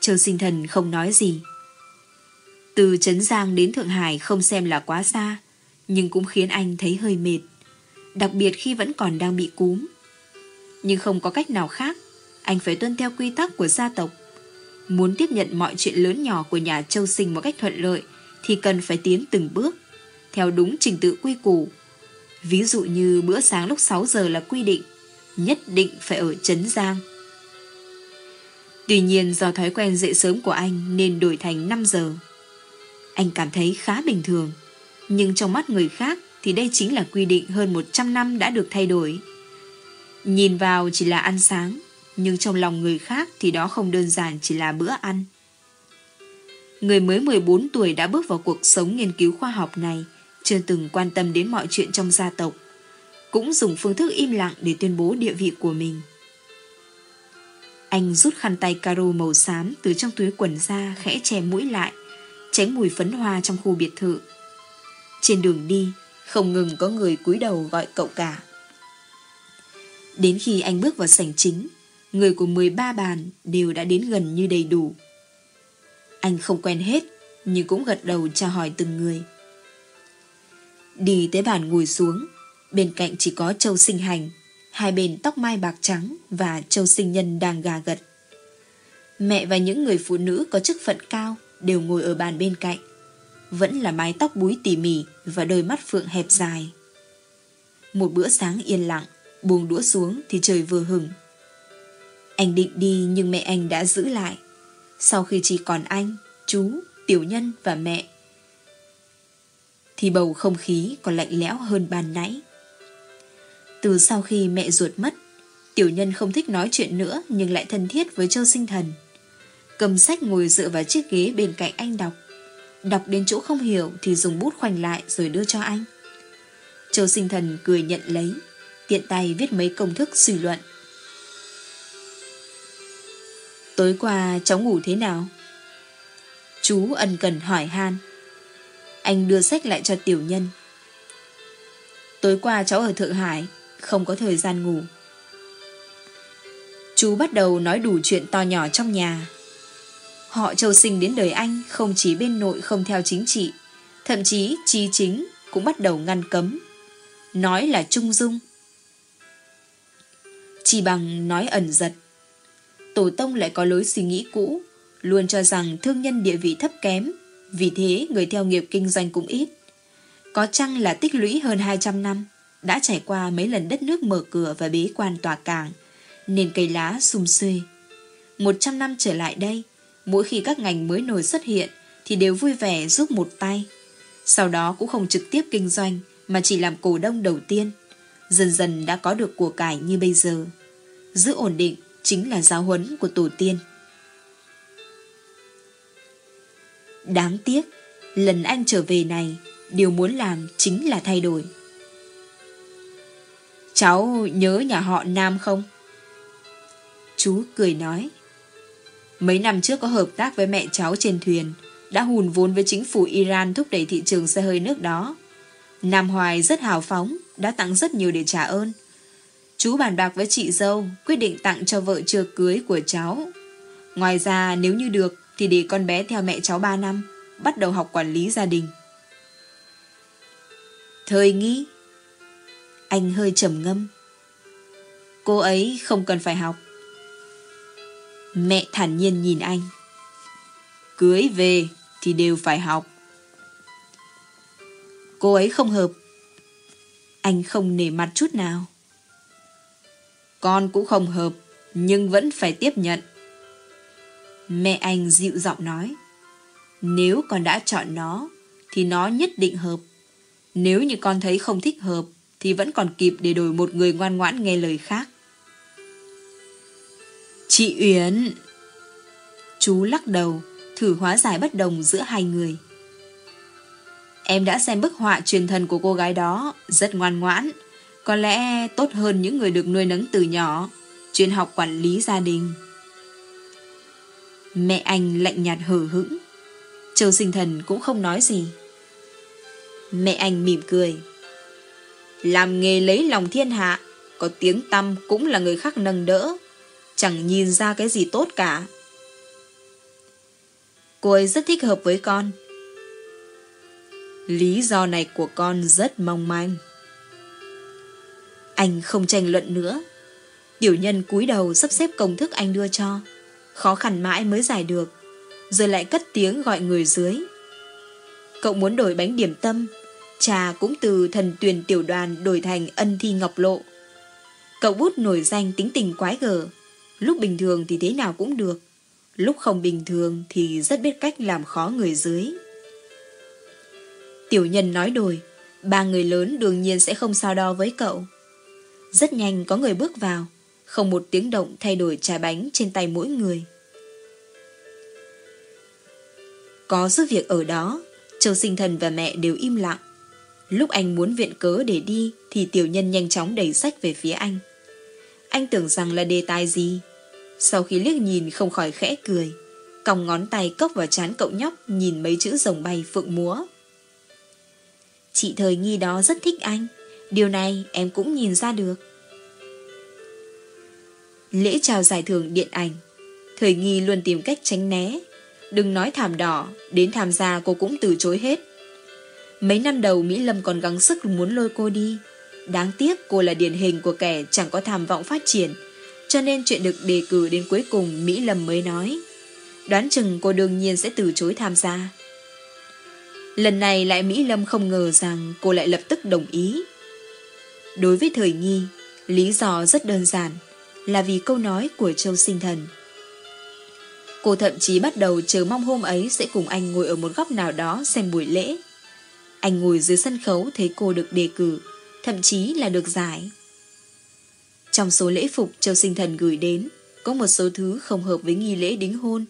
Châu sinh thần không nói gì. Từ Trấn Giang đến Thượng Hải không xem là quá xa, nhưng cũng khiến anh thấy hơi mệt đặc biệt khi vẫn còn đang bị cúm. Nhưng không có cách nào khác, anh phải tuân theo quy tắc của gia tộc. Muốn tiếp nhận mọi chuyện lớn nhỏ của nhà châu sinh một cách thuận lợi thì cần phải tiến từng bước, theo đúng trình tự quy củ. Ví dụ như bữa sáng lúc 6 giờ là quy định, nhất định phải ở Trấn Giang. Tuy nhiên do thói quen dậy sớm của anh nên đổi thành 5 giờ. Anh cảm thấy khá bình thường, nhưng trong mắt người khác thì đây chính là quy định hơn 100 năm đã được thay đổi. Nhìn vào chỉ là ăn sáng, nhưng trong lòng người khác thì đó không đơn giản chỉ là bữa ăn. Người mới 14 tuổi đã bước vào cuộc sống nghiên cứu khoa học này, chưa từng quan tâm đến mọi chuyện trong gia tộc, cũng dùng phương thức im lặng để tuyên bố địa vị của mình. Anh rút khăn tay caro màu xám từ trong túi quần ra khẽ che mũi lại, tránh mùi phấn hoa trong khu biệt thự. Trên đường đi, không ngừng có người cúi đầu gọi cậu cả. Đến khi anh bước vào sảnh chính, người của 13 bàn đều đã đến gần như đầy đủ. Anh không quen hết, nhưng cũng gật đầu chào hỏi từng người. Đi tới bàn ngồi xuống, bên cạnh chỉ có Châu Sinh Hành, hai bên tóc mai bạc trắng và Châu Sinh Nhân đang gà gật. Mẹ và những người phụ nữ có chức phận cao đều ngồi ở bàn bên cạnh vẫn là mái tóc búi tỉ mỉ và đôi mắt phượng hẹp dài. Một bữa sáng yên lặng, buông đũa xuống thì trời vừa hừng. Anh định đi nhưng mẹ anh đã giữ lại. Sau khi chỉ còn anh, chú, tiểu nhân và mẹ, thì bầu không khí còn lạnh lẽo hơn ban nãy. Từ sau khi mẹ ruột mất, tiểu nhân không thích nói chuyện nữa nhưng lại thân thiết với châu sinh thần. Cầm sách ngồi dựa vào chiếc ghế bên cạnh anh đọc. Đọc đến chỗ không hiểu thì dùng bút khoanh lại rồi đưa cho anh. Châu sinh thần cười nhận lấy, tiện tay viết mấy công thức suy luận. Tối qua cháu ngủ thế nào? Chú ân cần hỏi han. Anh đưa sách lại cho tiểu nhân. Tối qua cháu ở Thượng Hải, không có thời gian ngủ. Chú bắt đầu nói đủ chuyện to nhỏ trong nhà Họ châu sinh đến đời anh không chỉ bên nội không theo chính trị, thậm chí chi chính cũng bắt đầu ngăn cấm. Nói là trung dung. Chỉ bằng nói ẩn giật. Tổ tông lại có lối suy nghĩ cũ, luôn cho rằng thương nhân địa vị thấp kém, vì thế người theo nghiệp kinh doanh cũng ít. Có chăng là tích lũy hơn 200 năm, đã trải qua mấy lần đất nước mở cửa và bế quan tòa cảng, nên cây lá sum xuê. 100 năm trở lại đây, mỗi khi các ngành mới nổi xuất hiện thì đều vui vẻ giúp một tay. Sau đó cũng không trực tiếp kinh doanh mà chỉ làm cổ đông đầu tiên. Dần dần đã có được của cải như bây giờ. Giữ ổn định chính là giáo huấn của tổ tiên. Đáng tiếc, lần anh trở về này, điều muốn làm chính là thay đổi. Cháu nhớ nhà họ Nam không? Chú cười nói. Mấy năm trước có hợp tác với mẹ cháu trên thuyền, đã hùn vốn với chính phủ Iran thúc đẩy thị trường xe hơi nước đó. Nam Hoài rất hào phóng, đã tặng rất nhiều để trả ơn. Chú bàn bạc với chị dâu, quyết định tặng cho vợ chưa cưới của cháu. Ngoài ra nếu như được thì để con bé theo mẹ cháu 3 năm, bắt đầu học quản lý gia đình. Thời nghi anh hơi trầm ngâm. Cô ấy không cần phải học. Mẹ thản nhiên nhìn anh. Cưới về thì đều phải học. Cô ấy không hợp. Anh không nể mặt chút nào. Con cũng không hợp, nhưng vẫn phải tiếp nhận. Mẹ anh dịu giọng nói. Nếu con đã chọn nó, thì nó nhất định hợp. Nếu như con thấy không thích hợp, thì vẫn còn kịp để đổi một người ngoan ngoãn nghe lời khác. Chị Uyển. Chú lắc đầu, Thử hóa giải bất đồng giữa hai người. Em đã xem bức họa truyền thần của cô gái đó, Rất ngoan ngoãn. Có lẽ tốt hơn những người được nuôi nấng từ nhỏ, Chuyên học quản lý gia đình. Mẹ anh lạnh nhạt hờ hững. Châu sinh thần cũng không nói gì. Mẹ anh mỉm cười. Làm nghề lấy lòng thiên hạ, Có tiếng tâm cũng là người khác nâng đỡ. Chẳng nhìn ra cái gì tốt cả. Cô ấy rất thích hợp với con. Lý do này của con rất mong manh. Anh không tranh luận nữa. Tiểu nhân cúi đầu sắp xếp công thức anh đưa cho. Khó khăn mãi mới giải được. Rồi lại cất tiếng gọi người dưới. Cậu muốn đổi bánh điểm tâm Cha cũng từ thần tuyển tiểu đoàn đổi thành ân thi ngọc lộ. Cậu bút nổi danh tính tình quái gở. Lúc bình thường thì thế nào cũng được. Lúc không bình thường thì rất biết cách làm khó người dưới. Tiểu nhân nói đổi, Ba người lớn đương nhiên sẽ không sao đo với cậu. Rất nhanh có người bước vào Không một tiếng động thay đổi trà bánh trên tay mỗi người. Có giúp việc ở đó Châu sinh thần và mẹ đều im lặng. Lúc anh muốn viện cớ để đi, Thì tiểu nhân nhanh chóng đẩy sách về phía anh. Anh tưởng rằng là đề tài gì. Sau khi liếc nhìn không khỏi khẽ cười. Còng ngón tay cốc vào chán cậu nhóc, Nhìn mấy chữ rồng bay phượng múa. Chị thời nghi đó rất thích anh. Điều này em cũng nhìn ra được. Lễ chào giải thưởng điện ảnh. Thời nghi luôn tìm cách tránh né. Đừng nói thảm đỏ, Đến tham gia cô cũng từ chối hết. Mấy năm đầu Mỹ Lâm còn gắng sức muốn lôi cô đi. Đáng tiếc cô là điển hình của kẻ chẳng có tham vọng phát triển, Cho nên chuyện được đề cử đến cuối cùng Mỹ Lâm mới nói. Đoán chừng cô đương nhiên sẽ từ chối tham gia. Lần này lại Mỹ Lâm không ngờ rằng cô lại lập tức đồng ý. Đối với thời nghi Lý do rất đơn giản, Là vì câu nói của Châu Sinh Thần. Cô thậm chí bắt đầu chờ mong hôm ấy sẽ cùng anh ngồi ở một góc nào đó xem buổi lễ. Anh ngồi dưới sân khấu thấy cô được đề cử, thậm chí là được giải. Trong số lễ phục Châu Sinh Thần gửi đến, có một số thứ không hợp với nghi lễ đính hôn,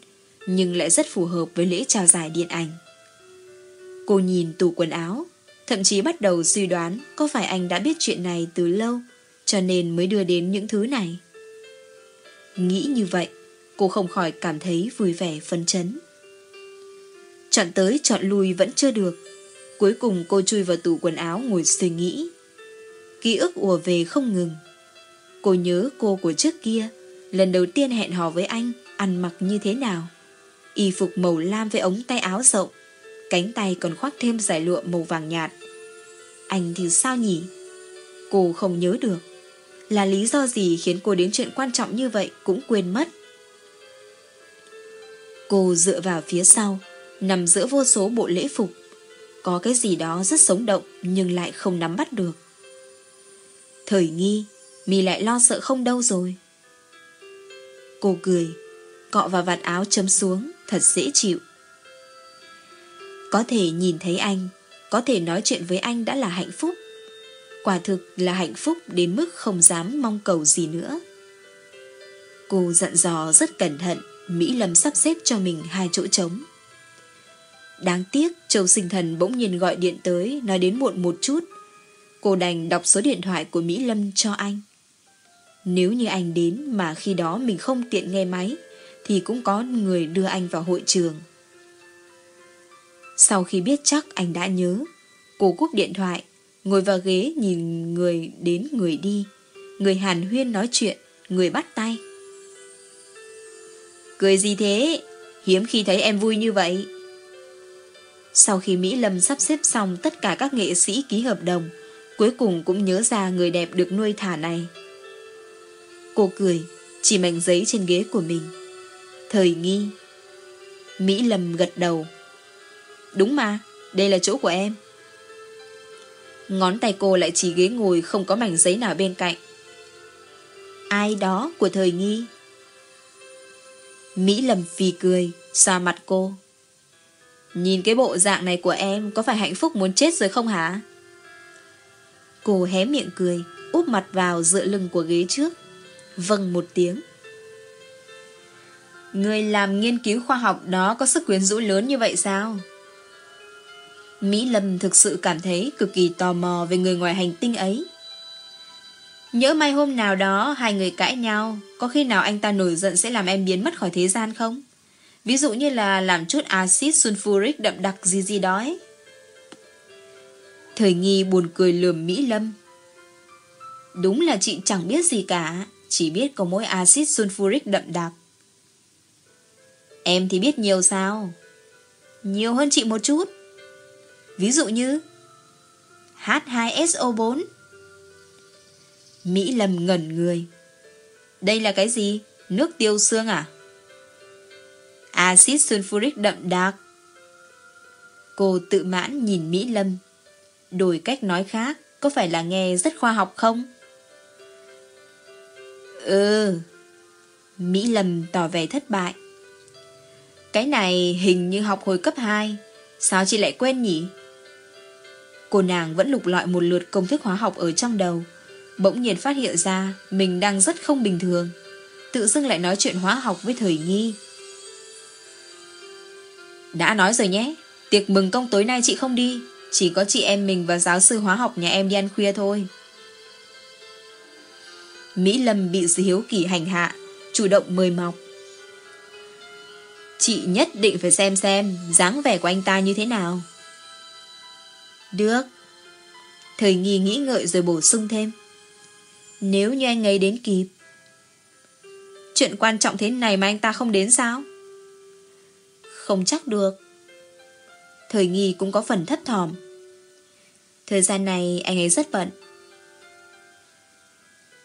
nhưng lại rất phù hợp với lễ trao giải điện ảnh. Cô nhìn tủ quần áo, thậm chí bắt đầu suy đoán có phải anh đã biết chuyện này từ lâu, cho nên mới đưa đến những thứ này. Nghĩ như vậy, cô không khỏi cảm thấy vui vẻ phấn chấn. Chọn tới chọn lui vẫn chưa được, Cuối cùng cô chui vào tủ quần áo ngồi suy nghĩ. Ký ức ùa về không ngừng. Cô nhớ cô của trước kia, lần đầu tiên hẹn hò với anh, ăn mặc như thế nào. Y phục màu lam với ống tay áo rộng, cánh tay còn khoác thêm giải lụa màu vàng nhạt. Anh thì sao nhỉ? Cô không nhớ được. Là lý do gì khiến cô đến chuyện quan trọng như vậy cũng quên mất. Cô dựa vào phía sau, nằm giữa vô số bộ lễ phục, có cái gì đó rất sống động nhưng lại không nắm bắt được. Thời nghi, mi lại lo sợ không đâu rồi. Cô cười, cọ vào vạt áo chấm xuống, thật dễ chịu. Có thể nhìn thấy anh, có thể nói chuyện với anh đã là hạnh phúc. Quả thực là hạnh phúc đến mức không dám mong cầu gì nữa. Cô dặn dò rất cẩn thận, Mỹ Lâm sắp xếp cho mình hai chỗ trống. Đáng tiếc Châu Sinh Thần bỗng nhiên gọi điện tới Nói đến muộn một chút Cô đành đọc số điện thoại của Mỹ Lâm cho anh Nếu như anh đến Mà khi đó mình không tiện nghe máy Thì cũng có người đưa anh vào hội trường Sau khi biết chắc anh đã nhớ, cô cúp điện thoại, ngồi vào ghế nhìn người đến người đi. Người hàn huyên nói chuyện, người bắt tay. Cười gì thế? Hiếm khi thấy em vui như vậy. Sau khi Mỹ Lâm sắp xếp xong tất cả các nghệ sĩ ký hợp đồng, cuối cùng cũng nhớ ra người đẹp được nuôi thả này. Cô cười, chỉ mảnh giấy trên ghế của mình. Thời nghi. Mỹ Lâm gật đầu. Đúng mà, đây là chỗ của em. Ngón tay cô lại chỉ ghế ngồi không có mảnh giấy nào bên cạnh. Ai đó của thời nghi. Mỹ Lâm phì cười, xoa mặt cô. Nhìn cái bộ dạng này của em có phải hạnh phúc muốn chết rồi không hả? Cô hé miệng cười, úp mặt vào dựa lưng của ghế trước. Vâng một tiếng. Người làm nghiên cứu khoa học đó có sức quyến rũ lớn như vậy sao? Mỹ Lâm thực sự cảm thấy cực kỳ tò mò về người ngoài hành tinh ấy. Nhớ may hôm nào đó hai người cãi nhau, có khi nào anh ta nổi giận sẽ làm em biến mất khỏi thế gian không? Ví dụ như là làm chút axit sulfuric đậm đặc gì gì đó ấy. Thời nghi buồn cười lườm Mỹ Lâm. Đúng là chị chẳng biết gì cả, chỉ biết có mỗi axit sulfuric đậm đặc. Em thì biết nhiều sao? Nhiều hơn chị một chút. Ví dụ như H2SO4. Mỹ Lâm ngẩn người. Đây là cái gì? Nước tiêu xương à? Acid sulfuric đậm đặc. Cô tự mãn nhìn Mỹ Lâm. Đổi cách nói khác, có phải là nghe rất khoa học không? Ừ. Mỹ Lâm tỏ vẻ thất bại. Cái này hình như học hồi cấp 2. Sao chị lại quên nhỉ? Cô nàng vẫn lục lọi một lượt công thức hóa học ở trong đầu. Bỗng nhiên phát hiện ra mình đang rất không bình thường. Tự dưng lại nói chuyện hóa học với thời nghi. Đã nói rồi nhé, tiệc mừng công tối nay chị không đi, chỉ có chị em mình và giáo sư hóa học nhà em đi ăn khuya thôi. Mỹ Lâm bị sự hiếu kỳ hành hạ, chủ động mời mọc. Chị nhất định phải xem xem dáng vẻ của anh ta như thế nào. Được. Thời nghi nghĩ ngợi rồi bổ sung thêm. Nếu như anh ấy đến kịp. Chuyện quan trọng thế này mà anh ta không đến sao? Không chắc được. Thời nghi cũng có phần thấp thỏm. Thời gian này anh ấy rất bận.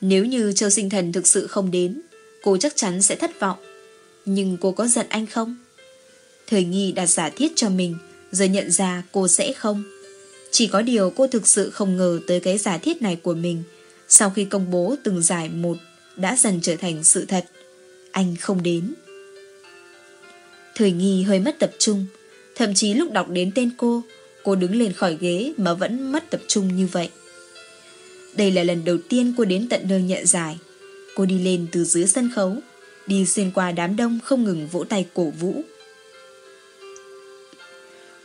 Nếu như Châu Sinh Thần thực sự không đến, cô chắc chắn sẽ thất vọng. Nhưng cô có giận anh không? Thời nghi đặt giả thiết cho mình, rồi nhận ra cô sẽ không. Chỉ có điều cô thực sự không ngờ tới cái giả thiết này của mình. Sau khi công bố từng giải một, đã dần trở thành sự thật. Anh không đến. Thời nghi hơi mất tập trung. Thậm chí lúc đọc đến tên cô, cô đứng lên khỏi ghế mà vẫn mất tập trung như vậy. Đây là lần đầu tiên cô đến tận nơi nhận giải. Cô đi lên từ dưới sân khấu, đi xuyên qua đám đông không ngừng vỗ tay cổ vũ.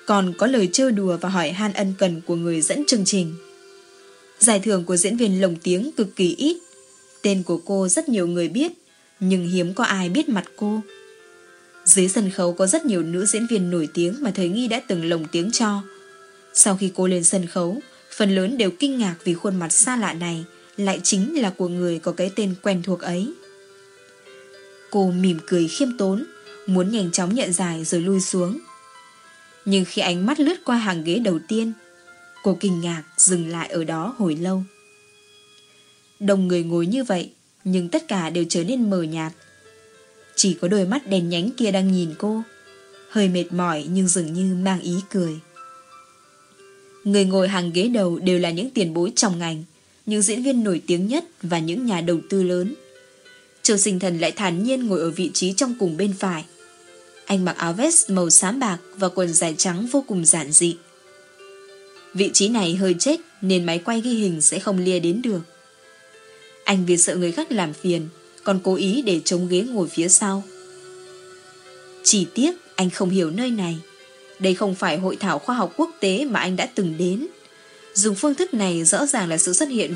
Còn có lời trêu đùa và hỏi han ân cần của người dẫn chương trình. Giải thưởng của diễn viên lồng tiếng cực kỳ ít. Tên của cô rất nhiều người biết, nhưng hiếm có ai biết mặt cô. Dưới sân khấu có rất nhiều nữ diễn viên nổi tiếng mà thời nghi đã từng lồng tiếng cho. Sau khi cô lên sân khấu, phần lớn đều kinh ngạc vì khuôn mặt xa lạ này lại chính là của người có cái tên quen thuộc ấy. Cô mỉm cười khiêm tốn, muốn nhanh chóng nhận giải rồi lui xuống. Nhưng khi ánh mắt lướt qua hàng ghế đầu tiên, cô kinh ngạc dừng lại ở đó hồi lâu. Đông người ngồi như vậy, nhưng tất cả đều trở nên mờ nhạt. Chỉ có đôi mắt đèn nhánh kia đang nhìn cô, hơi mệt mỏi nhưng dường như mang ý cười. Người ngồi hàng ghế đầu đều là những tiền bối trong ngành, những diễn viên nổi tiếng nhất và những nhà đầu tư lớn. Châu sinh thần lại thản nhiên ngồi ở vị trí trong cùng bên phải. Anh mặc áo vest màu xám bạc và quần dài trắng vô cùng giản dị. Vị trí này hơi chết nên máy quay ghi hình sẽ không lia đến được. Anh vì sợ người khác làm phiền, còn cố ý để chống ghế ngồi phía sau. Chỉ tiếc anh không hiểu nơi này. Đây không phải hội thảo khoa học quốc tế mà anh đã từng đến. Dùng phương thức này rõ ràng là sự xuất hiện